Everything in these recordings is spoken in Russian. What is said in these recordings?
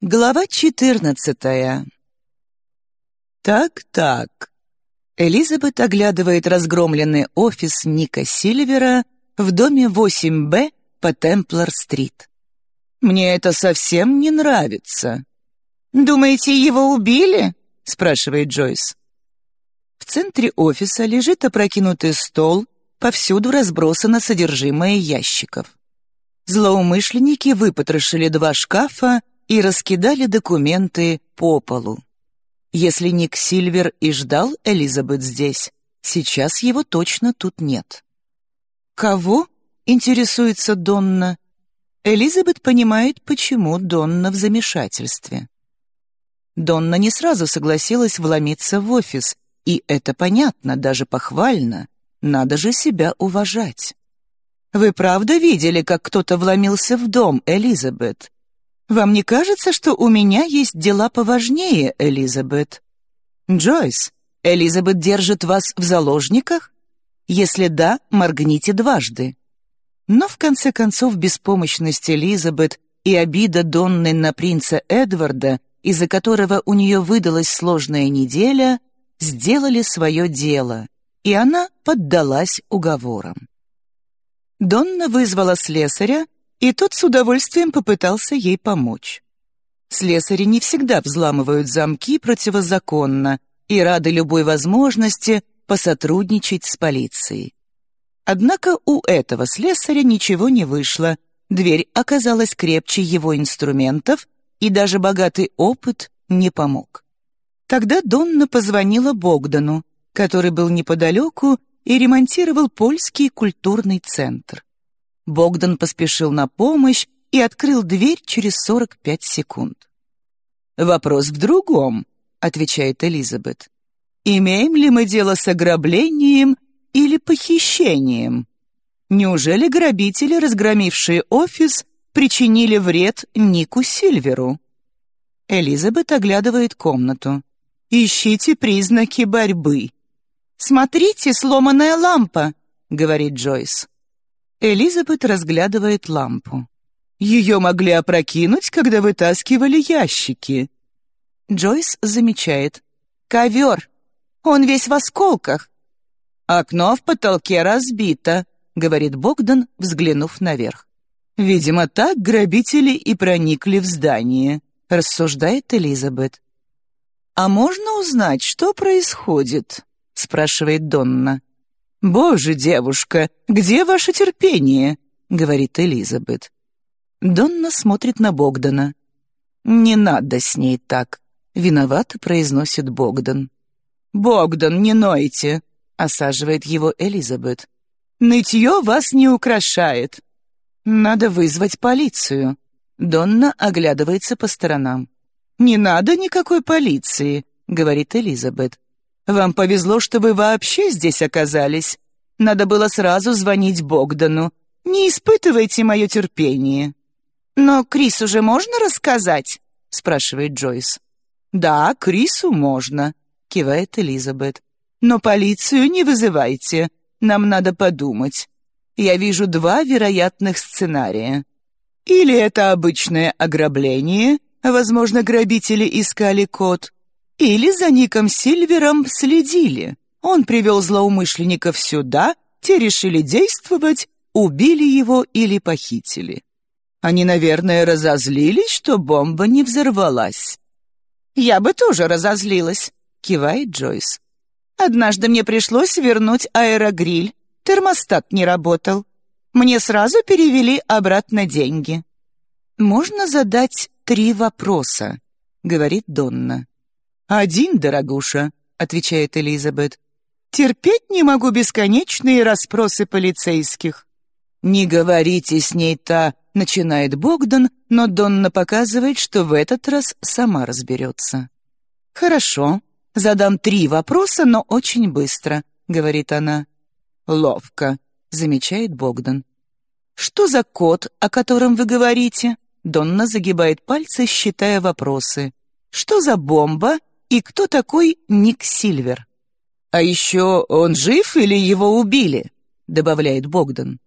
Глава четырнадцатая. Так-так. Элизабет оглядывает разгромленный офис Ника Сильвера в доме 8Б по Темплар-стрит. «Мне это совсем не нравится». «Думаете, его убили?» — спрашивает Джойс. В центре офиса лежит опрокинутый стол, повсюду разбросано содержимое ящиков. Злоумышленники выпотрошили два шкафа и раскидали документы по полу. Если Ник Сильвер и ждал Элизабет здесь, сейчас его точно тут нет. «Кого?» — интересуется Донна. Элизабет понимает, почему Донна в замешательстве. Донна не сразу согласилась вломиться в офис, и это понятно, даже похвально. Надо же себя уважать. «Вы правда видели, как кто-то вломился в дом, Элизабет?» «Вам не кажется, что у меня есть дела поважнее, Элизабет?» «Джойс, Элизабет держит вас в заложниках? Если да, моргните дважды». Но в конце концов беспомощность Элизабет и обида Донны на принца Эдварда, из-за которого у нее выдалась сложная неделя, сделали свое дело, и она поддалась уговорам. Донна вызвала слесаря, и тот с удовольствием попытался ей помочь. Слесари не всегда взламывают замки противозаконно и рады любой возможности посотрудничать с полицией. Однако у этого слесаря ничего не вышло, дверь оказалась крепче его инструментов, и даже богатый опыт не помог. Тогда Донна позвонила Богдану, который был неподалеку и ремонтировал польский культурный центр. Богдан поспешил на помощь и открыл дверь через 45 секунд. «Вопрос в другом», — отвечает Элизабет. «Имеем ли мы дело с ограблением или похищением? Неужели грабители, разгромившие офис, причинили вред Нику Сильверу?» Элизабет оглядывает комнату. «Ищите признаки борьбы». «Смотрите, сломанная лампа», — говорит Джойс. Элизабет разглядывает лампу. Ее могли опрокинуть, когда вытаскивали ящики. Джойс замечает. «Ковер! Он весь в осколках!» «Окно в потолке разбито», — говорит Богдан, взглянув наверх. «Видимо, так грабители и проникли в здание», — рассуждает Элизабет. «А можно узнать, что происходит?» — спрашивает Донна. «Боже, девушка, где ваше терпение?» — говорит Элизабет. Донна смотрит на Богдана. «Не надо с ней так», — виновато произносит Богдан. «Богдан, не нойте», — осаживает его Элизабет. «Нытье вас не украшает. Надо вызвать полицию». Донна оглядывается по сторонам. «Не надо никакой полиции», — говорит Элизабет. Вам повезло, что вы вообще здесь оказались. Надо было сразу звонить Богдану. Не испытывайте мое терпение». «Но Крису же можно рассказать?» — спрашивает Джойс. «Да, Крису можно», — кивает Элизабет. «Но полицию не вызывайте. Нам надо подумать. Я вижу два вероятных сценария. Или это обычное ограбление, возможно, грабители искали код, или за Ником Сильвером следили. Он привел злоумышленников сюда, те решили действовать, убили его или похитили. Они, наверное, разозлились, что бомба не взорвалась. «Я бы тоже разозлилась», — кивает Джойс. «Однажды мне пришлось вернуть аэрогриль. Термостат не работал. Мне сразу перевели обратно деньги». «Можно задать три вопроса», — говорит Донна. «Один, дорогуша», — отвечает Элизабет. «Терпеть не могу бесконечные расспросы полицейских». «Не говорите с ней-то», — начинает Богдан, но Донна показывает, что в этот раз сама разберется. «Хорошо, задам три вопроса, но очень быстро», — говорит она. «Ловко», — замечает Богдан. «Что за код, о котором вы говорите?» Донна загибает пальцы, считая вопросы. «Что за бомба и кто такой Ник Сильвер. «А еще он жив или его убили?» — добавляет Богдан.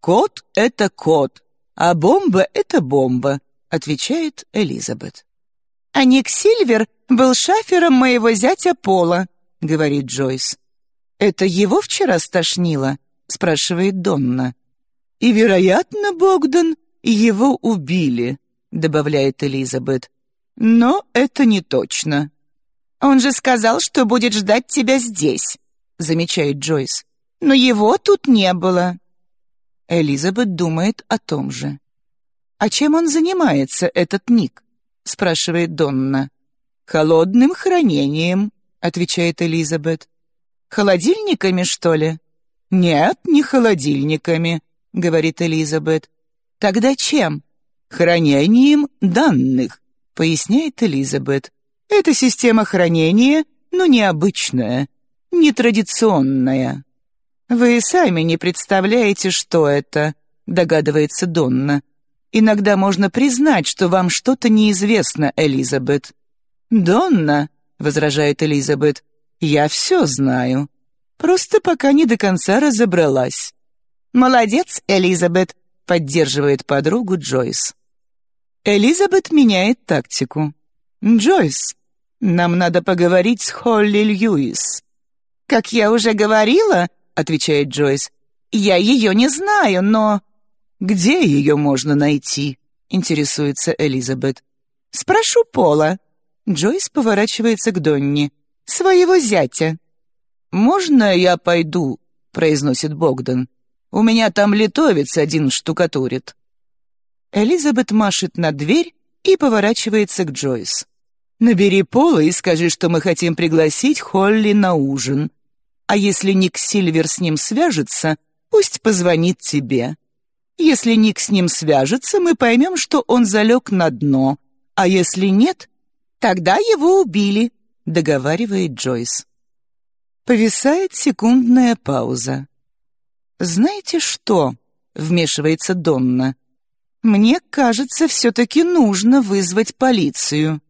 «Кот — это кот, а бомба — это бомба», — отвечает Элизабет. «А Ник Сильвер был шафером моего зятя Пола», — говорит Джойс. «Это его вчера стошнило?» — спрашивает Донна. «И, вероятно, Богдан, его убили», — добавляет Элизабет. «Но это не точно». «Он же сказал, что будет ждать тебя здесь», — замечает Джойс. «Но его тут не было». Элизабет думает о том же. «А чем он занимается, этот Ник?» — спрашивает Донна. «Холодным хранением», — отвечает Элизабет. «Холодильниками, что ли?» «Нет, не холодильниками», — говорит Элизабет. «Тогда чем?» «Хранением данных», — поясняет Элизабет. «Это система хранения, но необычная, нетрадиционная». «Вы сами не представляете, что это», — догадывается Донна. «Иногда можно признать, что вам что-то неизвестно, Элизабет». «Донна», — возражает Элизабет, — «я все знаю. Просто пока не до конца разобралась». «Молодец, Элизабет», — поддерживает подругу Джойс. Элизабет меняет тактику. «Джойс, нам надо поговорить с Холли Льюис». «Как я уже говорила», — отвечает Джойс, — «я ее не знаю, но...» «Где ее можно найти?» — интересуется Элизабет. «Спрошу Пола». Джойс поворачивается к Донни. «Своего зятя». «Можно я пойду?» — произносит Богдан. «У меня там литовец один штукатурит». Элизабет машет на дверь и поворачивается к Джойс. «Набери Пола и скажи, что мы хотим пригласить Холли на ужин. А если Ник Сильвер с ним свяжется, пусть позвонит тебе. Если Ник с ним свяжется, мы поймем, что он залег на дно. А если нет, тогда его убили», — договаривает Джойс. Повисает секундная пауза. «Знаете что?» — вмешивается Донна. «Мне кажется, все-таки нужно вызвать полицию».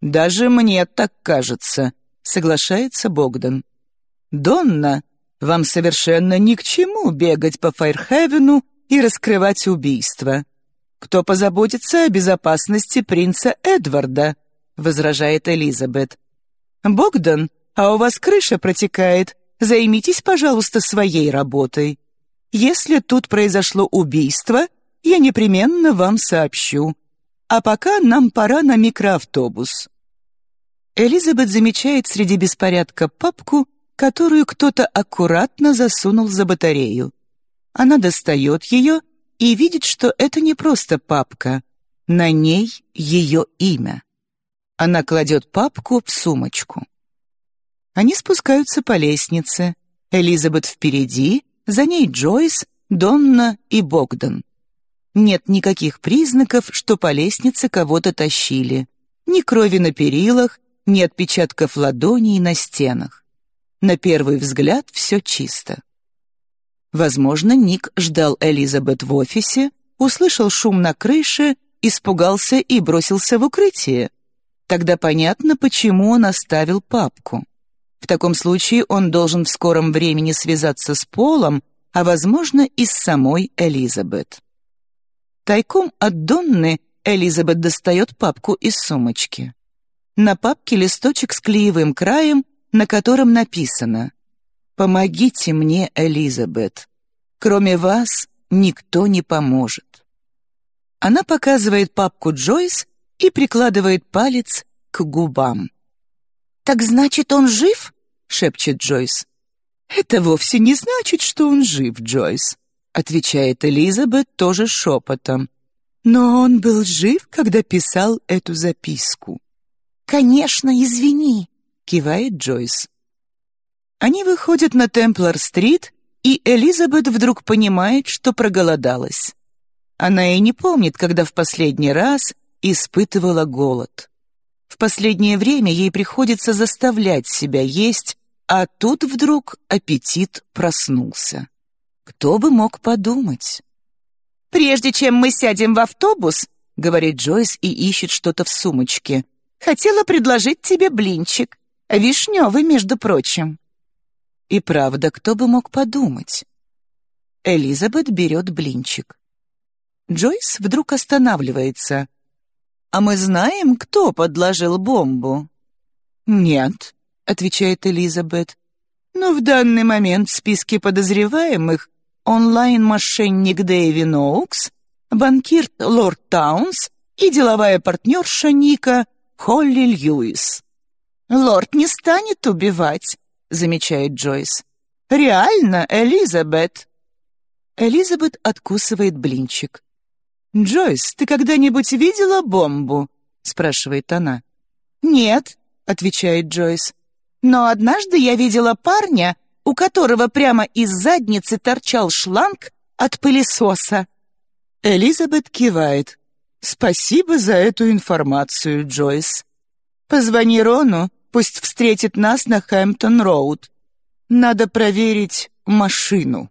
«Даже мне так кажется», — соглашается Богдан. «Донна, вам совершенно ни к чему бегать по Файрхевену и раскрывать убийство. Кто позаботится о безопасности принца Эдварда?» — возражает Элизабет. «Богдан, а у вас крыша протекает. Займитесь, пожалуйста, своей работой. Если тут произошло убийство, я непременно вам сообщу. А пока нам пора на микроавтобус». Элизабет замечает среди беспорядка папку, которую кто-то аккуратно засунул за батарею. Она достает ее и видит, что это не просто папка. На ней ее имя. Она кладет папку в сумочку. Они спускаются по лестнице. Элизабет впереди, за ней Джойс, Донна и Богдан. Нет никаких признаков, что по лестнице кого-то тащили. Ни крови на перилах, ни отпечатков ладоней на стенах. На первый взгляд все чисто. Возможно, Ник ждал Элизабет в офисе, услышал шум на крыше, испугался и бросился в укрытие. Тогда понятно, почему он оставил папку. В таком случае он должен в скором времени связаться с Полом, а, возможно, и с самой Элизабет. Тайком от Донны Элизабет достает папку из сумочки. На папке листочек с клеевым краем на котором написано «Помогите мне, Элизабет. Кроме вас никто не поможет». Она показывает папку Джойс и прикладывает палец к губам. «Так значит, он жив?» — шепчет Джойс. «Это вовсе не значит, что он жив, Джойс», — отвечает Элизабет тоже шепотом. «Но он был жив, когда писал эту записку». «Конечно, извини», кивает Джойс. Они выходят на Темплар-стрит, и Элизабет вдруг понимает, что проголодалась. Она и не помнит, когда в последний раз испытывала голод. В последнее время ей приходится заставлять себя есть, а тут вдруг аппетит проснулся. Кто бы мог подумать? «Прежде чем мы сядем в автобус», — говорит Джойс и ищет что-то в сумочке, «хотела предложить тебе блинчик. Вишневый, между прочим». И правда, кто бы мог подумать? Элизабет берет блинчик. Джойс вдруг останавливается. «А мы знаем, кто подложил бомбу?» «Нет», — отвечает Элизабет. «Но в данный момент в списке подозреваемых онлайн-мошенник Дэйви Ноукс, банкир Лорд Таунс и деловая партнерша Ника Холли Льюис». «Лорд не станет убивать», — замечает Джойс. «Реально, Элизабет». Элизабет откусывает блинчик. «Джойс, ты когда-нибудь видела бомбу?» — спрашивает она. «Нет», — отвечает Джойс. «Но однажды я видела парня, у которого прямо из задницы торчал шланг от пылесоса». Элизабет кивает. «Спасибо за эту информацию, Джойс. Позвони Рону, пусть встретит нас на Хэмптон-Роуд. Надо проверить машину».